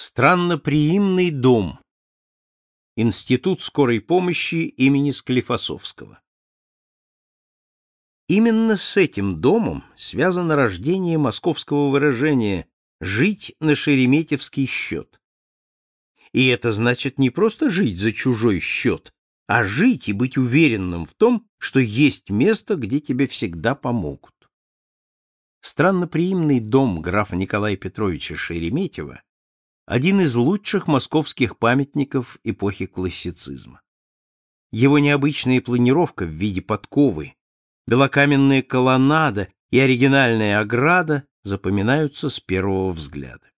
Странноприимный дом. Институт скорой помощи имени Склифосовского. Именно с этим домом связано рождение московского выражения «жить на шереметьевский счет». И это значит не просто жить за чужой счет, а жить и быть уверенным в том, что есть место, где тебе всегда помогут. Странноприимный дом графа Николая Петровича Шереметьева один из лучших московских памятников эпохи классицизма. Его необычная планировка в виде подковы, белокаменная колоннада и оригинальная ограда запоминаются с первого взгляда.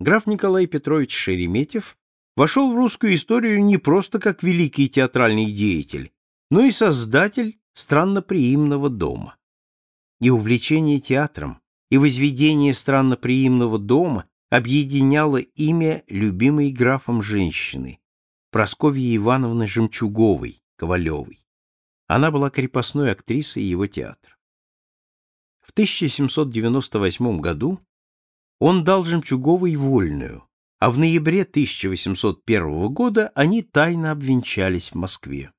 Граф Николай Петрович Шереметьев вошел в русскую историю не просто как великий театральный деятель, но и создатель странноприимного дома. И увлечение театром, и возведение странноприимного дома объединяло имя любимой графом женщины, Прасковьи Ивановны Жемчуговой, Ковалевой. Она была крепостной актрисой его театра. В 1798 году он дал Жемчуговой вольную, а в ноябре 1801 года они тайно обвенчались в Москве.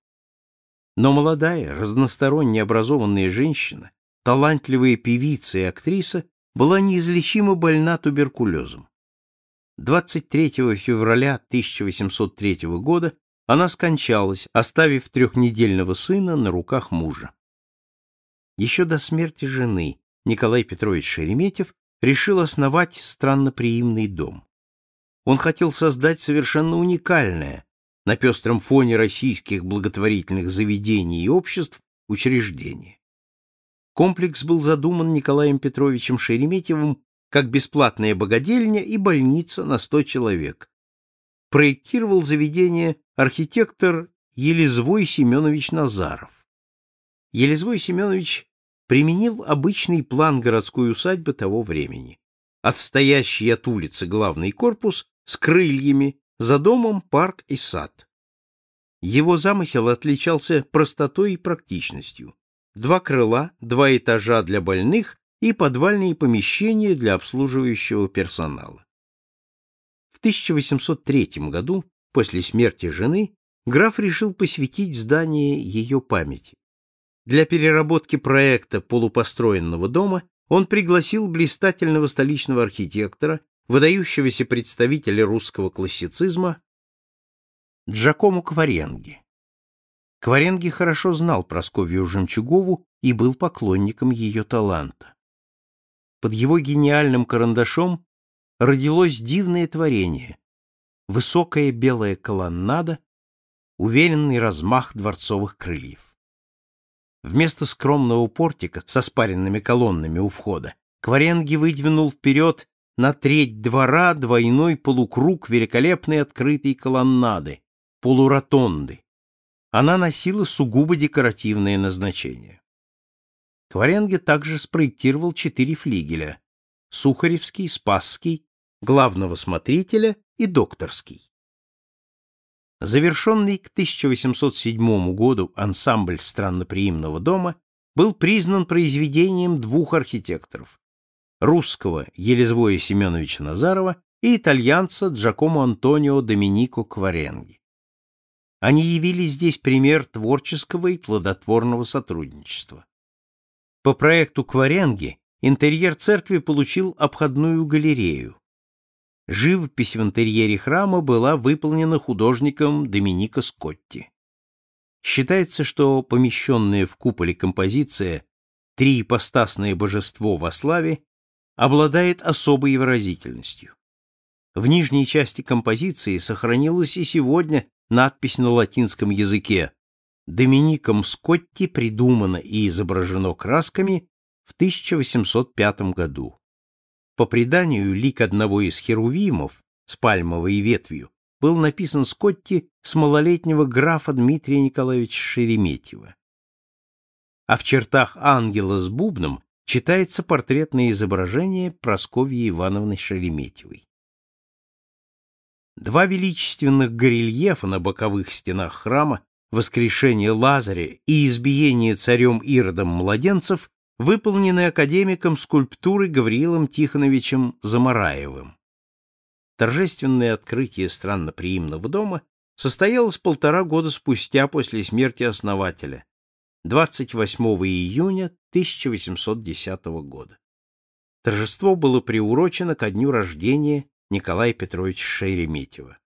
Но молодая, разносторонне образованная женщина, талантливая певица и актриса была неизлечимо больна туберкулезом. 23 февраля 1803 года она скончалась, оставив трехнедельного сына на руках мужа. Еще до смерти жены Николай Петрович Шереметьев решил основать странноприимный дом. Он хотел создать совершенно уникальное, на пестром фоне российских благотворительных заведений и обществ, учреждение. Комплекс был задуман Николаем Петровичем Шереметьевым как бесплатная богадельня и больница на 100 человек. Проектировал заведение архитектор Елезвой Семенович Назаров. Елезвой Семенович применил обычный план городской усадьбы того времени. Отстоящий от улицы главный корпус с крыльями, за домом парк и сад. Его замысел отличался простотой и практичностью два крыла, два этажа для больных и подвальные помещения для обслуживающего персонала. В 1803 году, после смерти жены, граф решил посвятить здание ее памяти. Для переработки проекта полупостроенного дома он пригласил блистательного столичного архитектора, выдающегося представителя русского классицизма Джакому Кваренги. Кваренги хорошо знал Просковью Жемчугову и был поклонником ее таланта. Под его гениальным карандашом родилось дивное творение — высокая белая колоннада, уверенный размах дворцовых крыльев. Вместо скромного портика со спаренными колоннами у входа Кваренги выдвинул вперед на треть двора двойной полукруг великолепной открытой колоннады, полуротонды, она носила сугубо декоративное назначение. Кваренге также спроектировал четыре флигеля — Сухаревский, Спасский, главного смотрителя и докторский. Завершенный к 1807 году ансамбль странноприимного дома был признан произведением двух архитекторов — русского Елезвоя Семеновича Назарова и итальянца Джакомо Антонио Доминико Кваренги. Они явили здесь пример творческого и плодотворного сотрудничества. По проекту Кваренги интерьер церкви получил обходную галерею. Живопись в интерьере храма была выполнена художником Доминика Скотти. Считается, что помещенная в куполе композиция «Три ипостасное божество во славе» обладает особой выразительностью. В нижней части композиции сохранилась и сегодня надпись на латинском языке Домиником Скотти придумано и изображено красками в 1805 году. По преданию, лик одного из херувимов с пальмовой ветвью был написан Скотти с малолетнего графа Дмитрия Николаевича Шереметьева. А в чертах ангела с бубном читается портретное изображение Прасковьи Ивановны Шереметьевой. Два величественных горельефа на боковых стенах храма «Воскрешение Лазаря» и «Избиение царем Иродом младенцев» выполнены академиком скульптуры Гавриилом Тихоновичем Замараевым. Торжественное открытие странноприимного дома состоялось полтора года спустя после смерти основателя, 28 июня 1810 года. Торжество было приурочено ко дню рождения Николая Петровича Шереметьева.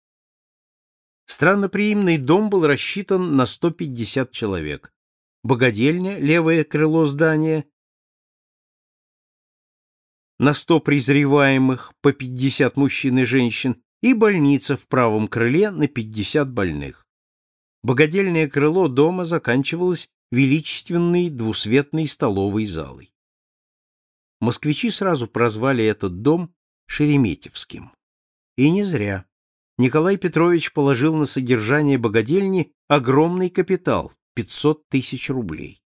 Странноприимный дом был рассчитан на 150 человек. Богадельня, левое крыло здания, на 100 презреваемых, по 50 мужчин и женщин, и больница в правом крыле на 50 больных. Богадельное крыло дома заканчивалось величественной двусветной столовой залой. Москвичи сразу прозвали этот дом Шереметьевским. И не зря. Николай Петрович положил на содержание богадельни огромный капитал — 500 тысяч рублей.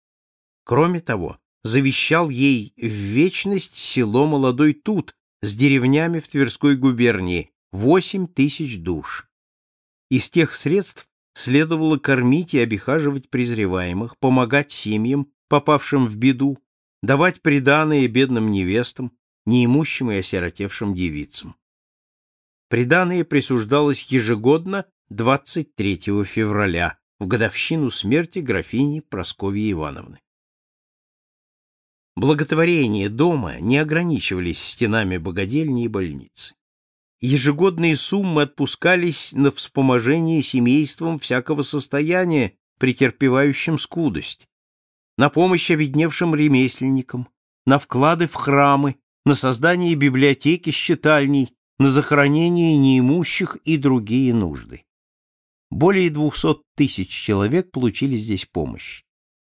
Кроме того, завещал ей в вечность село Молодой Тут с деревнями в Тверской губернии, 8 тысяч душ. Из тех средств следовало кормить и обихаживать презреваемых, помогать семьям, попавшим в беду, давать приданое бедным невестам, неимущим и осиротевшим девицам. Приданое присуждалось ежегодно 23 февраля, в годовщину смерти графини Прасковьи Ивановны. Благотворения дома не ограничивались стенами богадельни и больницы. Ежегодные суммы отпускались на вспоможение семействам всякого состояния, претерпевающим скудость, на помощь обедневшим ремесленникам, на вклады в храмы, на создание библиотеки с читальней, на захоронение неимущих и другие нужды. Более двухсот тысяч человек получили здесь помощь.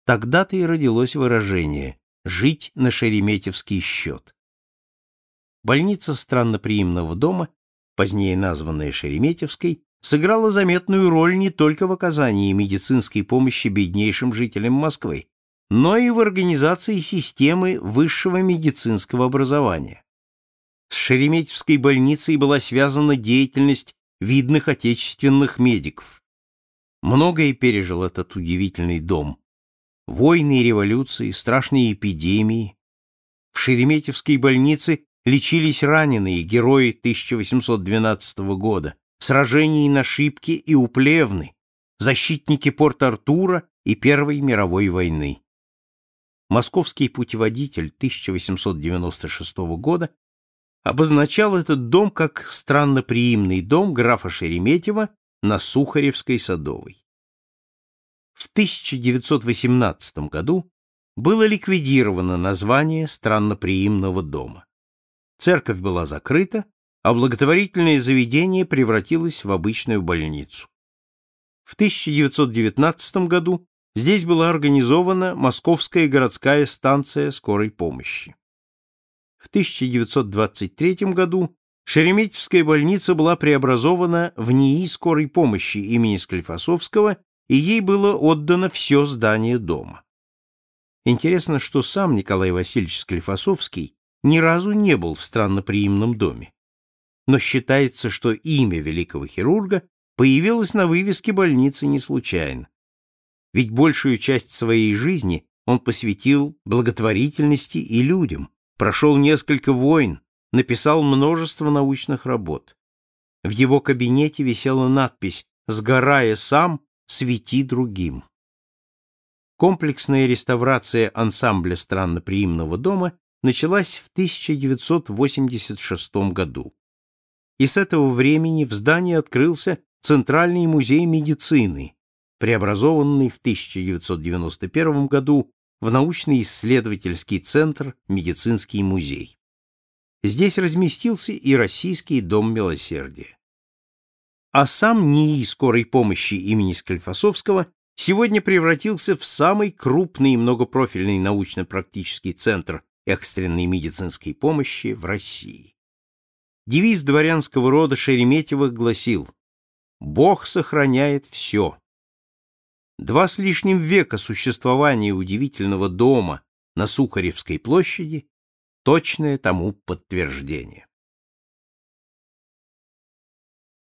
Тогда-то и родилось выражение «жить на шереметьевский счет». Больница странноприимного дома, позднее названная Шереметьевской, сыграла заметную роль не только в оказании медицинской помощи беднейшим жителям Москвы, но и в организации системы высшего медицинского образования. С Шереметьевской больницей была связана деятельность видных отечественных медиков. Многое пережил этот удивительный дом. Войны и революции, страшные эпидемии. В Шереметьевской больнице лечились раненые герои 1812 года, сражений на Шибке и у Плевны, защитники Порт-Артура и Первой мировой войны. Московский путеводитель 1896 года обозначал этот дом как странноприимный дом графа Шереметьева на Сухаревской Садовой. В 1918 году было ликвидировано название странноприимного дома. Церковь была закрыта, а благотворительное заведение превратилось в обычную больницу. В 1919 году здесь была организована Московская городская станция скорой помощи. В 1923 году Шереметьевская больница была преобразована в НИИ скорой помощи имени Склифосовского, и ей было отдано все здание дома. Интересно, что сам Николай Васильевич Склифосовский ни разу не был в странноприимном доме. Но считается, что имя великого хирурга появилось на вывеске больницы не случайно. Ведь большую часть своей жизни он посвятил благотворительности и людям, прошел несколько войн, написал множество научных работ. В его кабинете висела надпись «Сгорая сам, свети другим». Комплексная реставрация ансамбля странноприимного дома началась в 1986 году. И с этого времени в здании открылся Центральный музей медицины, преобразованный в 1991 году в научно-исследовательский центр «Медицинский музей». Здесь разместился и Российский дом милосердия. А сам НИИ скорой помощи имени Склифосовского сегодня превратился в самый крупный и многопрофильный научно-практический центр экстренной медицинской помощи в России. Девиз дворянского рода Шереметьевых гласил «Бог сохраняет все, Два с лишним века существования удивительного дома на Сухаревской площади — точное тому подтверждение.